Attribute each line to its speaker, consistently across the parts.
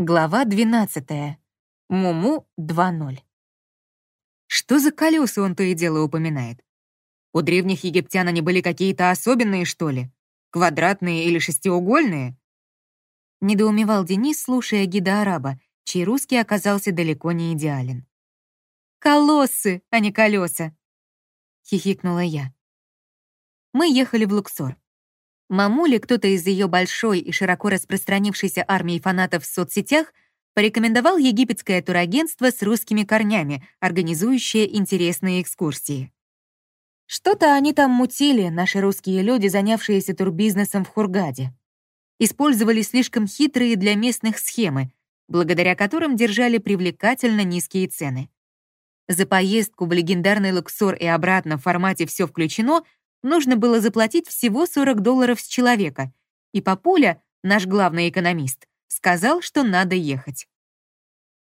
Speaker 1: Глава 12. Муму 2.0. Что за колеса он то и дело упоминает? У древних египтян они были какие-то особенные, что ли? Квадратные или шестиугольные? Недоумевал Денис, слушая гида араба, чей русский оказался далеко не идеален. «Колоссы, а не колеса!» — хихикнула я. Мы ехали в Луксор. Мамуле кто-то из ее большой и широко распространившейся армии фанатов в соцсетях порекомендовал египетское турагентство с русскими корнями, организующее интересные экскурсии. Что-то они там мутили, наши русские люди, занявшиеся турбизнесом в Хургаде. Использовали слишком хитрые для местных схемы, благодаря которым держали привлекательно низкие цены. За поездку в легендарный Луксор и обратно в формате «все включено» нужно было заплатить всего 40 долларов с человека, и Папуля, наш главный экономист, сказал, что надо ехать.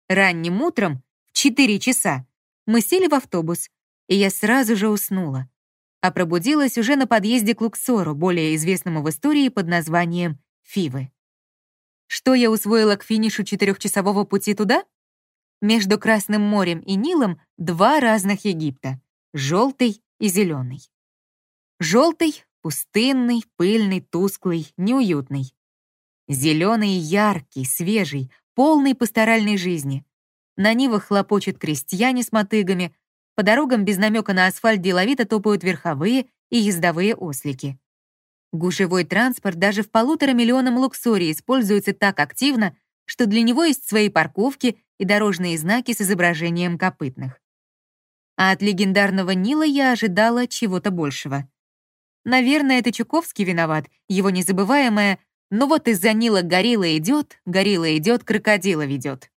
Speaker 1: Ранним утром, в 4 часа, мы сели в автобус, и я сразу же уснула, а пробудилась уже на подъезде к Луксору, более известному в истории под названием Фивы. Что я усвоила к финишу четырехчасового пути туда? Между Красным морем и Нилом два разных Египта — желтый и зеленый. Желтый — пустынный, пыльный, тусклый, неуютный. Зеленый — яркий, свежий, полный пасторальной жизни. На нивах хлопочут крестьяне с мотыгами, по дорогам без намека на асфальт деловито топают верховые и ездовые ослики. Гушевой транспорт даже в полутора миллионам Луксории используется так активно, что для него есть свои парковки и дорожные знаки с изображением копытных. А от легендарного Нила я ожидала чего-то большего. Наверное, это Чуковский виноват, его незабываемое «Ну вот из-за Нила горилла идет, горилла идет, крокодила ведет».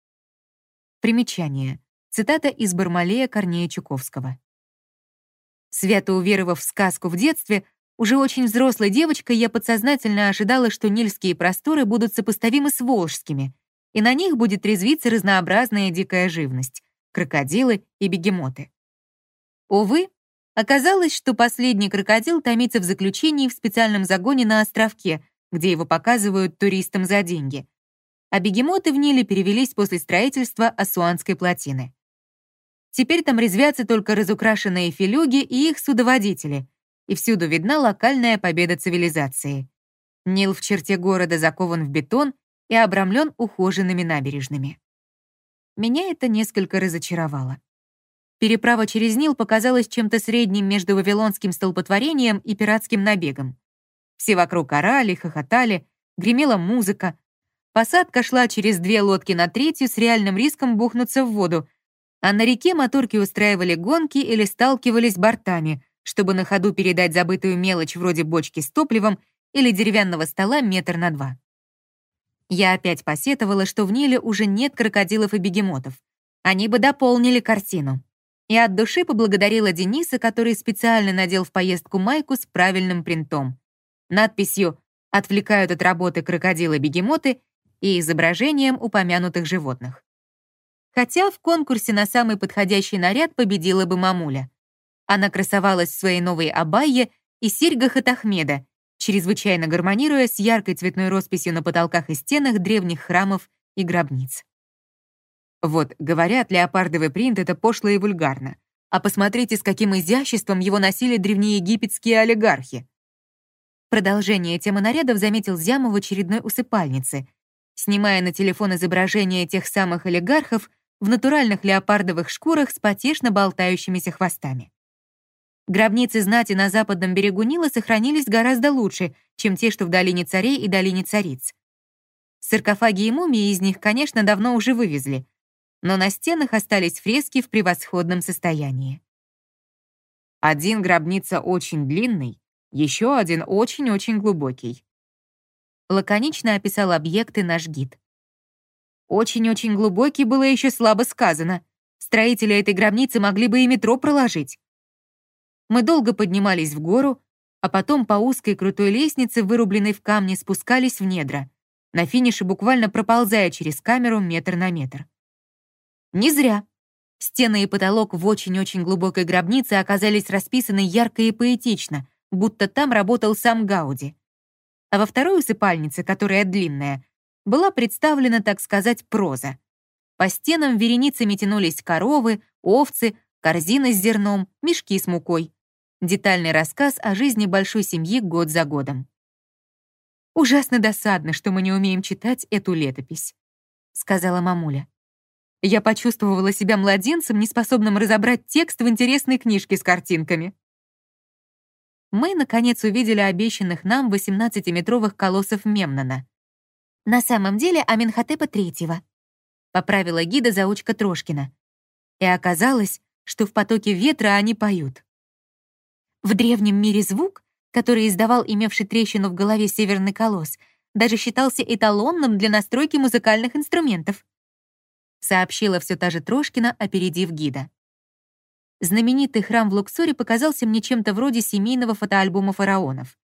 Speaker 1: Примечание. Цитата из Бармалея Корнея Чуковского. Свято уверовав в сказку в детстве, уже очень взрослой девочкой я подсознательно ожидала, что нильские просторы будут сопоставимы с волжскими, и на них будет резвиться разнообразная дикая живность — крокодилы и бегемоты. Увы, Оказалось, что последний крокодил томится в заключении в специальном загоне на островке, где его показывают туристам за деньги. А бегемоты в Ниле перевелись после строительства Асуанской плотины. Теперь там резвятся только разукрашенные филюги и их судоводители, и всюду видна локальная победа цивилизации. Нил в черте города закован в бетон и обрамлен ухоженными набережными. Меня это несколько разочаровало. Переправа через Нил показалась чем-то средним между вавилонским столпотворением и пиратским набегом. Все вокруг орали, хохотали, гремела музыка. Посадка шла через две лодки на третью с реальным риском бухнуться в воду, а на реке моторки устраивали гонки или сталкивались бортами, чтобы на ходу передать забытую мелочь вроде бочки с топливом или деревянного стола метр на два. Я опять посетовала, что в Ниле уже нет крокодилов и бегемотов. Они бы дополнили картину и от души поблагодарила Дениса, который специально надел в поездку майку с правильным принтом. Надписью «Отвлекают от работы крокодилы-бегемоты» и изображением упомянутых животных. Хотя в конкурсе на самый подходящий наряд победила бы мамуля. Она красовалась в своей новой абайе и серьгах от Ахмеда, чрезвычайно гармонируя с яркой цветной росписью на потолках и стенах древних храмов и гробниц. Вот, говорят, леопардовый принт — это пошло и вульгарно. А посмотрите, с каким изяществом его носили древнеегипетские олигархи. Продолжение темы нарядов заметил Зямов в очередной усыпальнице, снимая на телефон изображение тех самых олигархов в натуральных леопардовых шкурах с потешно болтающимися хвостами. Гробницы знати на западном берегу Нила сохранились гораздо лучше, чем те, что в долине царей и долине цариц. Саркофаги и мумии из них, конечно, давно уже вывезли, но на стенах остались фрески в превосходном состоянии. Один гробница очень длинный, еще один очень-очень глубокий. Лаконично описал объекты наш гид. Очень-очень глубокий было еще слабо сказано. Строители этой гробницы могли бы и метро проложить. Мы долго поднимались в гору, а потом по узкой крутой лестнице, вырубленной в камне, спускались в недра, на финише буквально проползая через камеру метр на метр. Не зря. Стены и потолок в очень-очень глубокой гробнице оказались расписаны ярко и поэтично, будто там работал сам Гауди. А во второй усыпальнице, которая длинная, была представлена, так сказать, проза. По стенам вереницами тянулись коровы, овцы, корзины с зерном, мешки с мукой. Детальный рассказ о жизни большой семьи год за годом. «Ужасно досадно, что мы не умеем читать эту летопись», — сказала мамуля. Я почувствовала себя младенцем, неспособным разобрать текст в интересной книжке с картинками. Мы, наконец, увидели обещанных нам 18-метровых колоссов Мемнона. На самом деле Аминхотепа Третьего. Поправила гида заучка Трошкина. И оказалось, что в потоке ветра они поют. В древнем мире звук, который издавал имевший трещину в голове северный колосс, даже считался эталонным для настройки музыкальных инструментов сообщила все та же Трошкина, опередив гида. Знаменитый храм в Луксоре показался мне чем-то вроде семейного фотоальбома фараонов.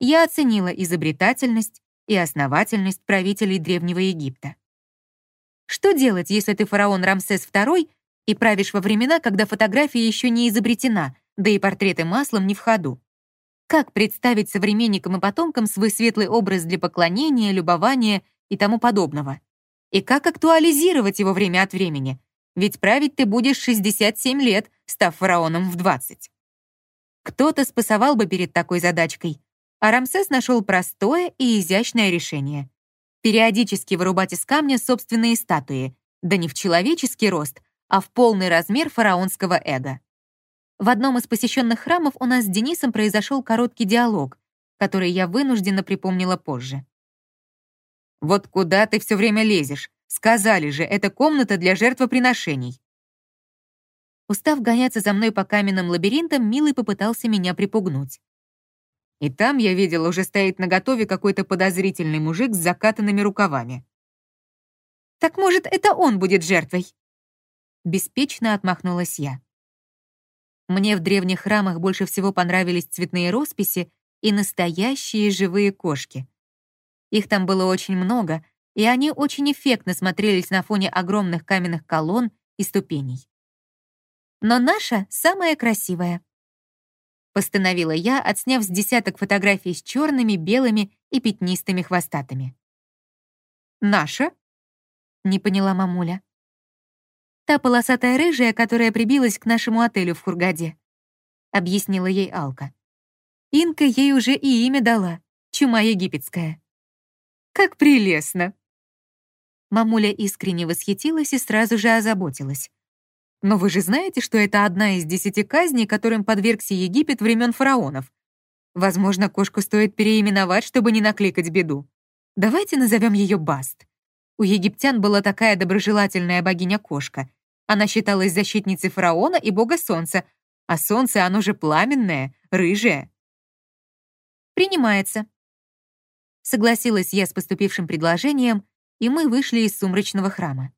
Speaker 1: Я оценила изобретательность и основательность правителей Древнего Египта. Что делать, если ты фараон Рамсес II и правишь во времена, когда фотография еще не изобретена, да и портреты маслом не в ходу? Как представить современникам и потомкам свой светлый образ для поклонения, любования и тому подобного? И как актуализировать его время от времени? Ведь править ты будешь 67 лет, став фараоном в 20. Кто-то спасовал бы перед такой задачкой, а Рамсес нашел простое и изящное решение. Периодически вырубать из камня собственные статуи, да не в человеческий рост, а в полный размер фараонского эго. В одном из посещенных храмов у нас с Денисом произошел короткий диалог, который я вынужденно припомнила позже. «Вот куда ты все время лезешь? Сказали же, это комната для жертвоприношений». Устав гоняться за мной по каменным лабиринтам, Милый попытался меня припугнуть. И там, я видел, уже стоит наготове какой-то подозрительный мужик с закатанными рукавами. «Так, может, это он будет жертвой?» Беспечно отмахнулась я. Мне в древних храмах больше всего понравились цветные росписи и настоящие живые кошки. Их там было очень много, и они очень эффектно смотрелись на фоне огромных каменных колонн и ступеней. Но наша самая красивая. Постановила я, отсняв с десяток фотографий с черными, белыми и пятнистыми хвостатыми. «Наша?» — не поняла мамуля. «Та полосатая рыжая, которая прибилась к нашему отелю в Хургаде», — объяснила ей Алка. Инка ей уже и имя дала — Чума египетская. Как прелестно!» Мамуля искренне восхитилась и сразу же озаботилась. «Но вы же знаете, что это одна из десяти казней, которым подвергся Египет времен фараонов. Возможно, кошку стоит переименовать, чтобы не накликать беду. Давайте назовем ее Баст. У египтян была такая доброжелательная богиня-кошка. Она считалась защитницей фараона и бога солнца, а солнце, оно же пламенное, рыжее. «Принимается», Согласилась я с поступившим предложением, и мы вышли из сумрачного храма.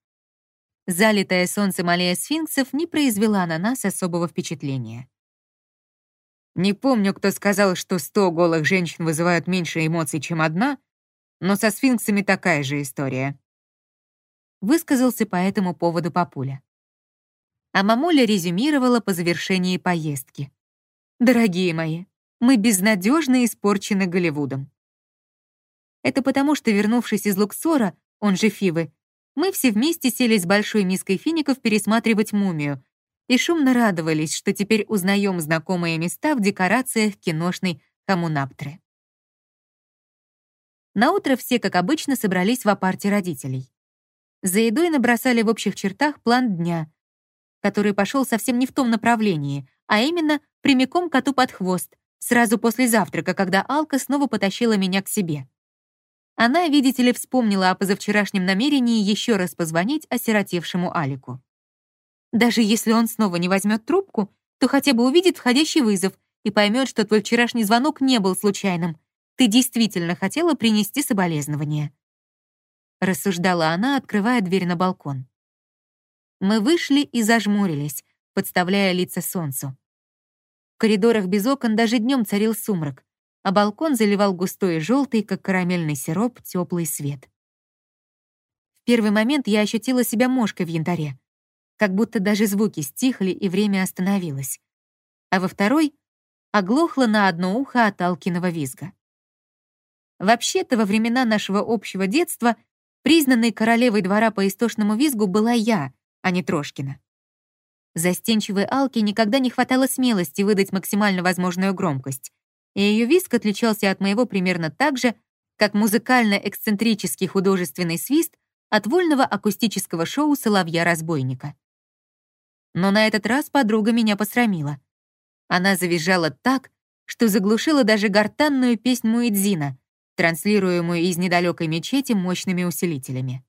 Speaker 1: Залитая солнцем аллея сфинксов не произвела на нас особого впечатления.
Speaker 2: Не помню, кто сказал, что сто голых женщин вызывают меньше эмоций, чем одна, но со сфинксами такая же история.
Speaker 1: Высказался по этому поводу папуля. А мамуля резюмировала по завершении поездки. «Дорогие мои, мы безнадежно испорчены Голливудом. Это потому, что, вернувшись из Луксора, он же Фивы, мы все вместе сели с большой миской фиников пересматривать мумию и шумно радовались, что теперь узнаем знакомые места в декорациях киношной Хамунаптры. Наутро все, как обычно, собрались в апарте родителей. За едой набросали в общих чертах план дня, который пошел совсем не в том направлении, а именно прямиком коту под хвост, сразу после завтрака, когда Алка снова потащила меня к себе. Она, видите ли, вспомнила о позавчерашнем намерении еще раз позвонить осиротевшему Алику. Даже если он снова не возьмет трубку, то хотя бы увидит входящий вызов и поймет, что твой вчерашний звонок не был случайным. Ты действительно хотела принести соболезнования. Рассуждала она, открывая дверь на балкон. Мы вышли и зажмурились, подставляя лица солнцу. В коридорах без окон даже днем царил сумрак а балкон заливал густой и желтый, как карамельный сироп, теплый свет. В первый момент я ощутила себя мошкой в янтаре, как будто даже звуки стихли и время остановилось. А во второй — оглохла на одно ухо от Алкиного визга. Вообще-то, во времена нашего общего детства признанной королевой двора по истошному визгу была я, а не Трошкина. Застенчивой Алке никогда не хватало смелости выдать максимально возможную громкость, и ее визг отличался от моего примерно так же, как музыкально-эксцентрический художественный свист от вольного акустического шоу «Соловья-разбойника». Но на этот раз подруга меня посрамила. Она завизжала так, что заглушила даже гортанную песнь Муэдзина, транслируемую из недалекой мечети мощными усилителями.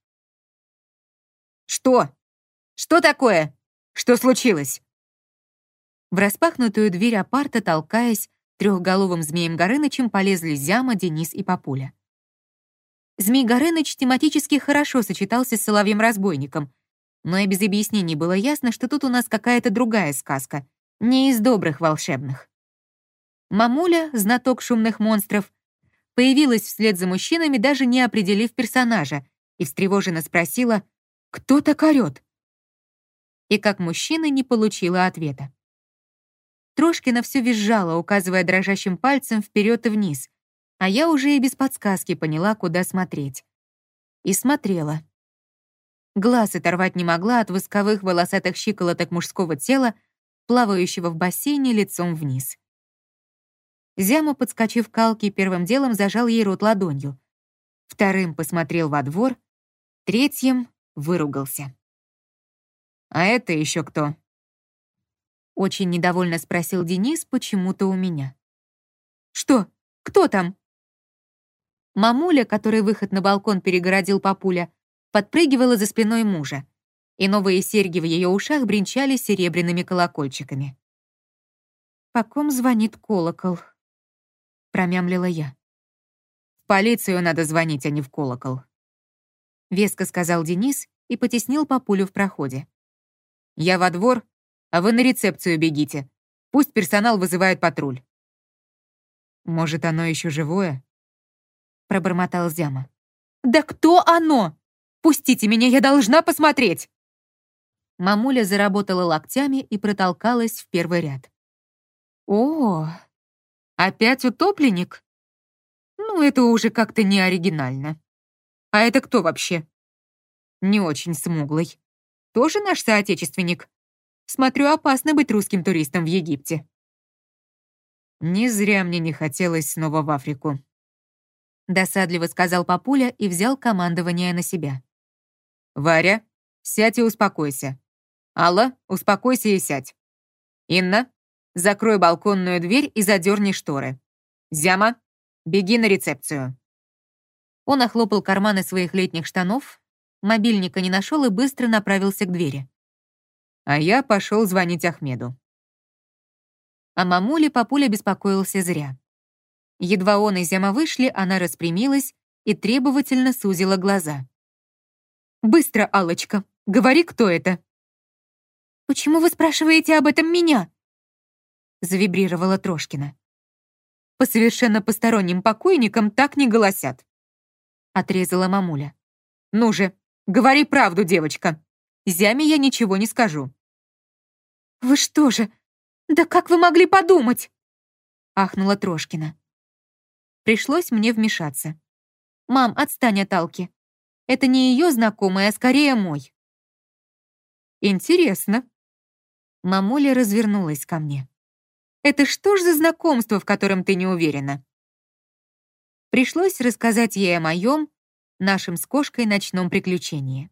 Speaker 2: «Что? Что такое? Что случилось?»
Speaker 1: В распахнутую дверь апарта, толкаясь, трехголовым змеем Горынычем полезли Зяма, Денис и Папуля. Змей Горыныч тематически хорошо сочетался с Соловьем-разбойником, но и без объяснений было ясно, что тут у нас какая-то другая сказка, не из добрых волшебных. Мамуля, знаток шумных монстров, появилась вслед за мужчинами, даже не определив персонажа, и встревоженно спросила, кто так орёт? И как мужчина не получила ответа. Трошкина все визжала, указывая дрожащим пальцем вперед и вниз, а я уже и без подсказки поняла, куда смотреть. И смотрела. Глаз оторвать не могла от восковых волосатых щиколоток мужского тела, плавающего в бассейне лицом вниз. Зяма, подскочив к Алке, первым делом зажал ей рот ладонью. Вторым посмотрел во двор, третьим выругался.
Speaker 2: «А это еще кто?»
Speaker 1: Очень недовольно спросил Денис почему-то у меня. «Что? Кто там?» Мамуля, который выход на балкон перегородил папуля, подпрыгивала за спиной мужа, и новые серьги в ее ушах бренчали серебряными колокольчиками. «По ком звонит колокол?» промямлила я.
Speaker 2: «В полицию надо звонить, а не в колокол», —
Speaker 1: веско сказал Денис и потеснил папулю в проходе.
Speaker 2: «Я во двор, а вы на рецепцию бегите. Пусть персонал вызывает патруль».
Speaker 1: «Может, оно еще живое?» — пробормотал Зяма.
Speaker 2: «Да кто оно? Пустите меня, я должна посмотреть!»
Speaker 1: Мамуля заработала локтями и протолкалась в первый ряд. «О, Опять утопленник? Ну, это уже как-то не оригинально. А это кто вообще? Не очень смуглый. Тоже наш соотечественник? Смотрю, опасно быть русским туристом в Египте. Не зря мне не хотелось снова в Африку. Досадливо сказал папуля и взял командование на себя.
Speaker 2: «Варя, сядь и успокойся. Алла, успокойся и сядь. Инна, Закрой балконную дверь и задерни шторы. Зяма, беги на рецепцию».
Speaker 1: Он охлопал карманы своих летних штанов, мобильника не нашел и быстро направился к двери.
Speaker 2: А я пошел звонить Ахмеду.
Speaker 1: О мамуле папуля беспокоился зря. Едва он и Зяма вышли, она распрямилась и требовательно сузила глаза. «Быстро, алочка говори, кто это!» «Почему вы спрашиваете об этом меня?» завибрировала Трошкина. «По совершенно посторонним покойникам так не голосят», отрезала мамуля. «Ну же, говори правду, девочка. Зяме я ничего не скажу». «Вы что же? Да как вы могли подумать?» ахнула Трошкина. Пришлось мне вмешаться. «Мам, отстань от Алки. Это не ее знакомый, а скорее мой». «Интересно». Мамуля развернулась ко мне. Это что ж за знакомство, в котором ты не уверена?» Пришлось рассказать ей о моем, нашем с кошкой ночном приключении.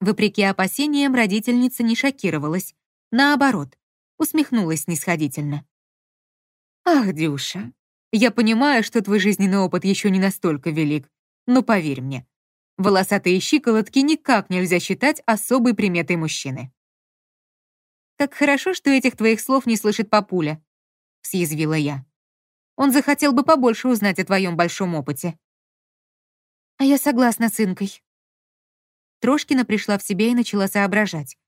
Speaker 1: Вопреки опасениям, родительница не шокировалась. Наоборот, усмехнулась снисходительно. «Ах, Дюша, я понимаю, что твой жизненный опыт еще не настолько велик, но поверь мне, волосатые щиколотки никак нельзя считать особой приметой мужчины. «Как хорошо, что этих твоих слов не слышит папуля», — съязвила я. «Он захотел бы побольше узнать о твоем большом опыте». «А я согласна с Инкой». Трошкина пришла в себя и начала соображать.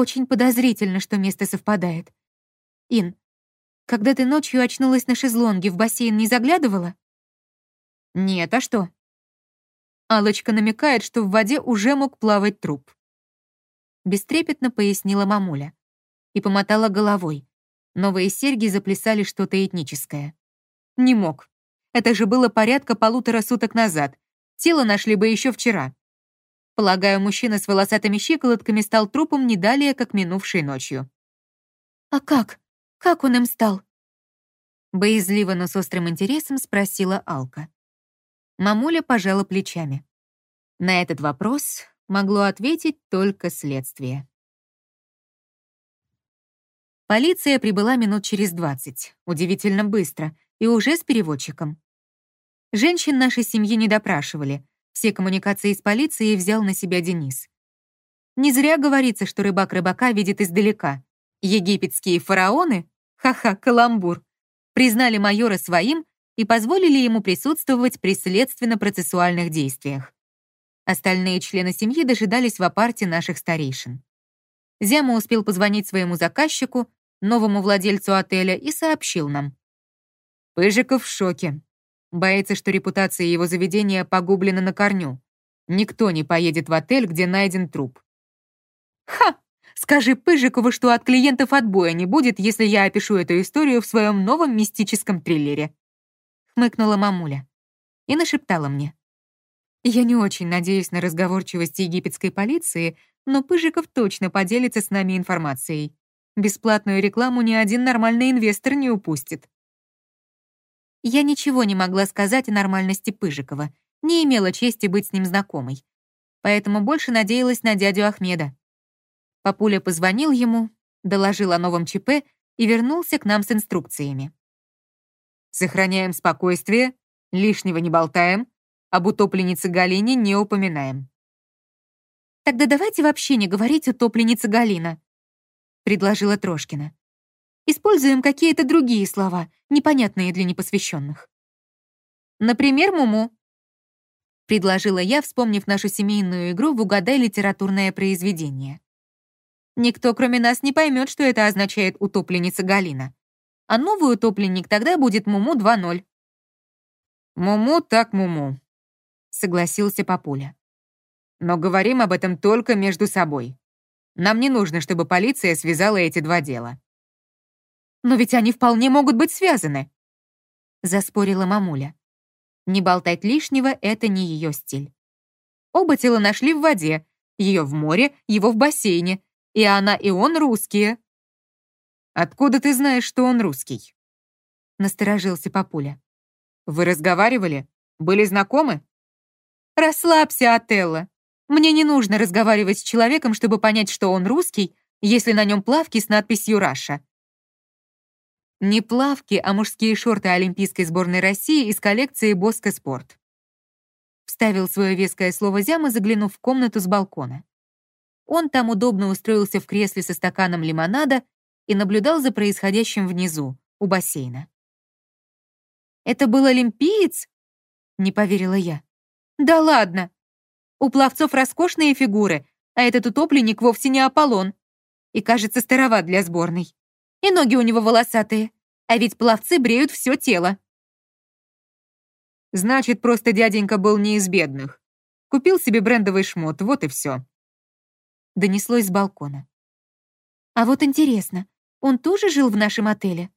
Speaker 1: «Очень подозрительно, что место совпадает. Ин, когда ты ночью очнулась на шезлонге, в бассейн не заглядывала?» «Нет, а что?» Алочка намекает, что в воде уже мог плавать труп бестрепетно пояснила мамуля. И помотала головой. Новые серьги заплясали что-то этническое. Не мог. Это же было порядка полутора суток назад. Тело нашли бы еще вчера. Полагаю, мужчина с волосатыми щиколотками стал трупом не далее, как минувшей ночью.
Speaker 2: «А как? Как он им стал?»
Speaker 1: Боязливо, но с острым интересом спросила Алка. Мамуля пожала плечами. На этот вопрос могло ответить только следствие. Полиция прибыла минут через двадцать, удивительно быстро, и уже с переводчиком. Женщин нашей семьи не допрашивали, все коммуникации с полицией взял на себя Денис. Не зря говорится, что рыбак рыбака видит издалека. Египетские фараоны, ха-ха, каламбур, признали майора своим и позволили ему присутствовать при следственно-процессуальных действиях. Остальные члены семьи дожидались в апарте наших старейшин. Зяма успел позвонить своему заказчику, новому владельцу отеля, и сообщил нам. Пыжиков в шоке. Боится, что репутация его заведения погублена на корню. Никто не поедет в отель, где найден труп. «Ха! Скажи Пыжикову, что от клиентов отбоя не будет, если я опишу эту историю в своем новом мистическом триллере», хмыкнула мамуля и нашептала мне. «Я не очень надеюсь на разговорчивость египетской полиции, но Пыжиков точно поделится с нами информацией. Бесплатную рекламу ни один нормальный инвестор не упустит. Я ничего не могла сказать о нормальности Пыжикова, не имела чести быть с ним знакомой. Поэтому больше надеялась на дядю Ахмеда. Папуля позвонил ему, доложил о новом ЧП и вернулся к нам с инструкциями. «Сохраняем спокойствие, лишнего не болтаем, об утопленнице Галине не упоминаем». «Тогда давайте вообще не говорить утопленница Галина», — предложила Трошкина. «Используем какие-то другие слова, непонятные для непосвященных». «Например, Муму», — предложила я, вспомнив нашу семейную игру в «Угадай литературное произведение». Никто, кроме нас, не поймет, что это означает утопленница Галина. А новый утопленник тогда будет Муму 2.0. «Муму так Муму», — согласился Папуля. «Но говорим об этом только между собой. Нам не нужно, чтобы полиция связала эти два дела». «Но ведь они вполне могут быть связаны», — заспорила мамуля. Не болтать лишнего — это не ее стиль. Оба тела нашли в воде, ее в море, его в бассейне, и она, и он русские». «Откуда ты знаешь, что он русский?» Насторожился папуля. «Вы разговаривали? Были знакомы?» «Расслабься, Отелло. Мне не нужно разговаривать с человеком, чтобы понять, что он русский, если на нем плавки с надписью «Раша». Не плавки, а мужские шорты Олимпийской сборной России из коллекции «Боско Спорт». Вставил свое веское слово Зяма, заглянув в комнату с балкона. Он там удобно устроился в кресле со стаканом лимонада и наблюдал за происходящим внизу, у бассейна. «Это был олимпиец?» — не поверила я. «Да ладно! У пловцов роскошные фигуры, а этот утопленник вовсе не Аполлон. И, кажется, староват для сборной. И ноги у него волосатые, а ведь пловцы бреют все тело». «Значит, просто дяденька был не из бедных. Купил себе брендовый шмот, вот и все», донеслось с балкона. «А вот интересно, он тоже жил в нашем отеле?»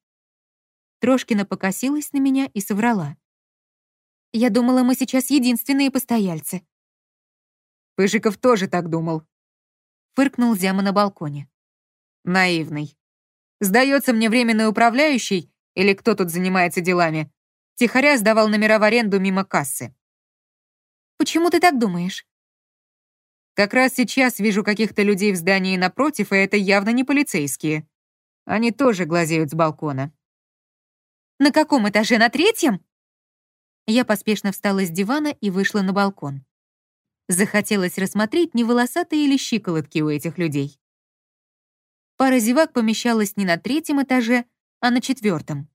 Speaker 1: Трошкина покосилась на меня и соврала. «Я думала, мы сейчас единственные постояльцы». Пыжиков тоже так думал. Фыркнул Зяма на балконе. Наивный. Сдается мне временный управляющий, или кто тут занимается делами, тихоря сдавал номера в аренду мимо кассы. «Почему ты так думаешь?» Как раз сейчас вижу каких-то людей в здании напротив, и это явно не полицейские. Они тоже глазеют с балкона. «На каком этаже? На третьем?» Я поспешно встала с дивана и вышла на балкон. Захотелось рассмотреть, не волосатые или щиколотки у этих людей. Пара зевак помещалась не на третьем этаже, а на четвертом.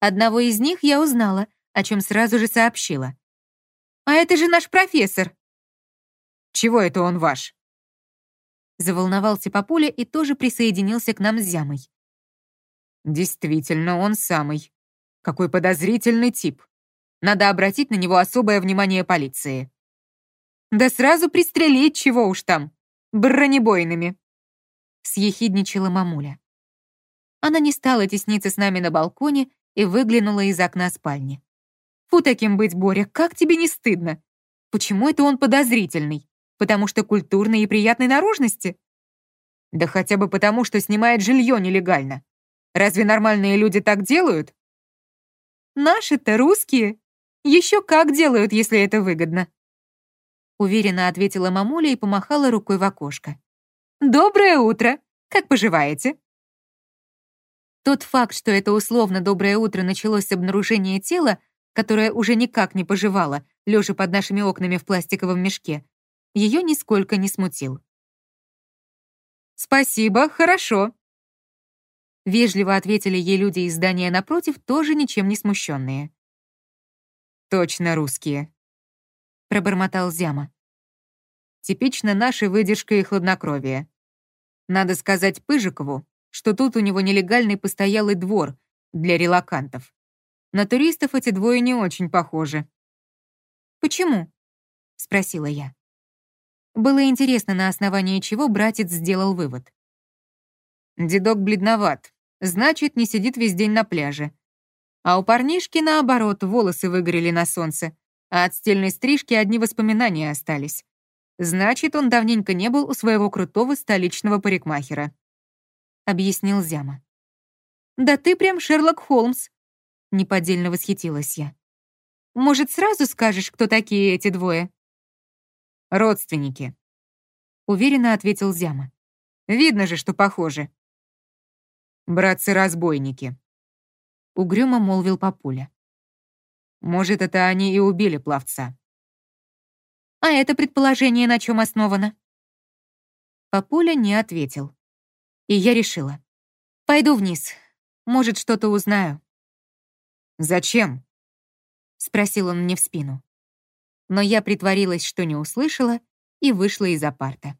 Speaker 1: Одного из них я узнала, о чем сразу же сообщила. «А это же наш профессор!» Чего это он ваш?» Заволновался папуля и тоже присоединился к нам с Зямой. «Действительно, он самый. Какой подозрительный тип. Надо обратить на него особое внимание полиции». «Да сразу пристрелить, чего уж там. Бронебойными», — съехидничала мамуля. Она не стала тесниться с нами на балконе и выглянула из окна спальни. Фу таким быть, Боря, как тебе не стыдно? Почему это он подозрительный? Потому что культурной и приятной наружности? Да хотя бы потому, что снимает жилье нелегально. Разве нормальные люди так делают? Наши-то русские. Еще как делают, если это выгодно. Уверенно ответила мамуля и помахала рукой в окошко. «Доброе утро! Как поживаете?» Тот факт, что это условно «доброе утро» началось с обнаружения тела, которое уже никак не поживало, лежа под нашими окнами в пластиковом мешке, ее нисколько не смутил. «Спасибо, хорошо», Вежливо ответили ей люди из здания напротив, тоже ничем не смущенные. «Точно русские», — пробормотал Зяма. «Типично наша выдержка и хладнокровие. Надо сказать Пыжикову, что тут у него нелегальный постоялый двор для релакантов. На туристов эти двое не очень похожи». «Почему?» — спросила я. Было интересно, на основании чего братец сделал вывод. Дедок бледноват, значит, не сидит весь день на пляже. А у парнишки, наоборот, волосы выгорели на солнце, а от стельной стрижки одни воспоминания остались. Значит, он давненько не был у своего крутого столичного парикмахера. Объяснил Зяма. «Да ты прям Шерлок Холмс!» Неподдельно восхитилась я. «Может, сразу скажешь, кто такие эти двое?» «Родственники», — уверенно ответил Зяма. «Видно же, что похожи». «Братцы-разбойники», — угрюмо молвил папуля. «Может, это они и убили пловца». «А это предположение на чем основано?» Папуля не ответил. И я решила. «Пойду вниз. Может, что-то узнаю». «Зачем?» — спросил он мне в спину. Но я притворилась, что не услышала, и вышла из апарта.